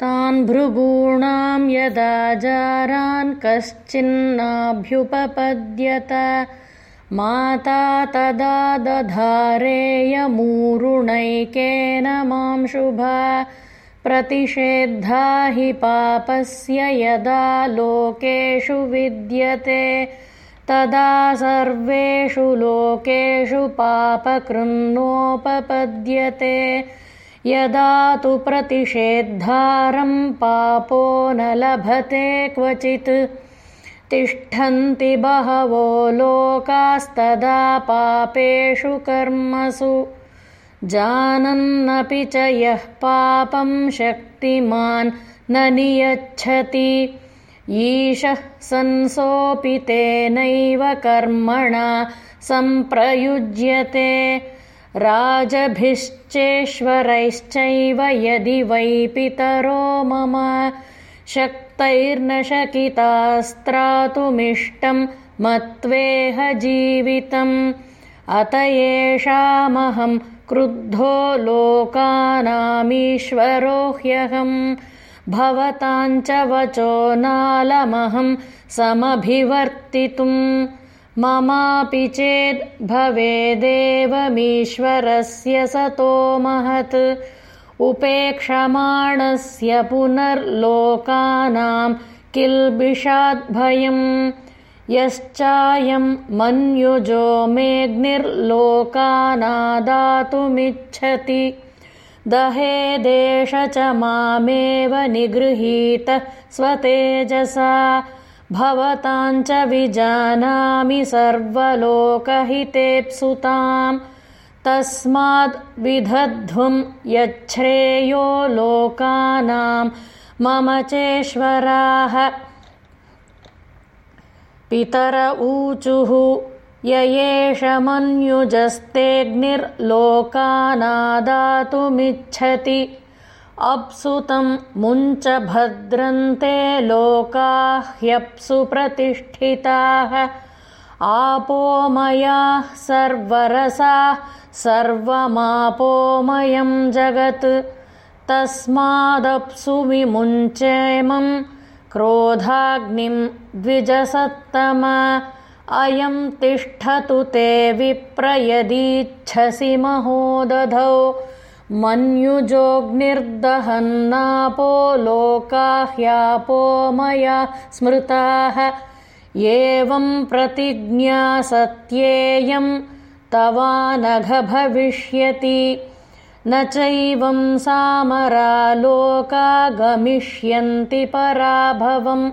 तान् भृगूणां यदाजारान् कश्चिन्नाभ्युपपद्यत। माता तदा दधारेयमूरुणैकेन मां शुभा। प्रतिषेद्धा हि पापस्य यदा लोकेषु विद्यते तदा सर्वेषु लोकेषु पापकृन्नोपपद्यते यदा तु प्रतिषेद्धारं पापो न लभते क्वचित्। तिष्ठन्ति बहवो लोकास्तदा पापेषु कर्मसु। जानन्नपि च यः पापं शक्तिमान् न नियच्छति। ईशः संसोऽपि तेनैव कर्मणा सम्प्रयुज्यते राजभिश्चेश्वरैश्चैव यदि वै पितरो मम शक्तैर्न शकितास्त्रातुमिष्टं मत्वेह जीवितम्। अत एषामहं क्रुद्धो लोकानामीश्वरो ह्यहम् भवताञ्च वचो नालमहं समभिवर्तितुम् ममापि चेद्भवेदेवमीश्वरस्य सतो महत्। उपेक्षमाणस्य पुनर्लोकानां किल्बिषाद्भयम्। यश्चायं मन्युजो मेऽग्निर्लोकानादातुमिच्छति दहेदेश च मामेव निगृहीत स्वतेजसा भवताञ्च विजानामि सर्वलोकहितेप्सुताम्। तस्माद्विधध्वं यच्छ्रेयो लोकानां। मम चेश्वराः पितर ऊचुः य एष मन्युजस्तेऽग्निर्लोकानादातुमिच्छति अप्सुतं मुञ्च भद्रन्ते लोका ह्यप्सु प्रतिष्ठिताः आपोमयाः सर्वरसाः सर्वमापोमयं जगत्। तस्मादप्सु विमुञ्चेमं क्रोधाग्निं द्विजसत्तम। अयं तिष्ठतु ते विप्रयदीच्छसि महोदधौ मन्युजोऽग्निर्दहन्नापो लोका ह्यापो मया स्मृताः। एवं प्रतिज्ञा सत्येयं तवानघ भविष्यति न चैवं सामरा लोका गमिष्यन्ति पराभवम्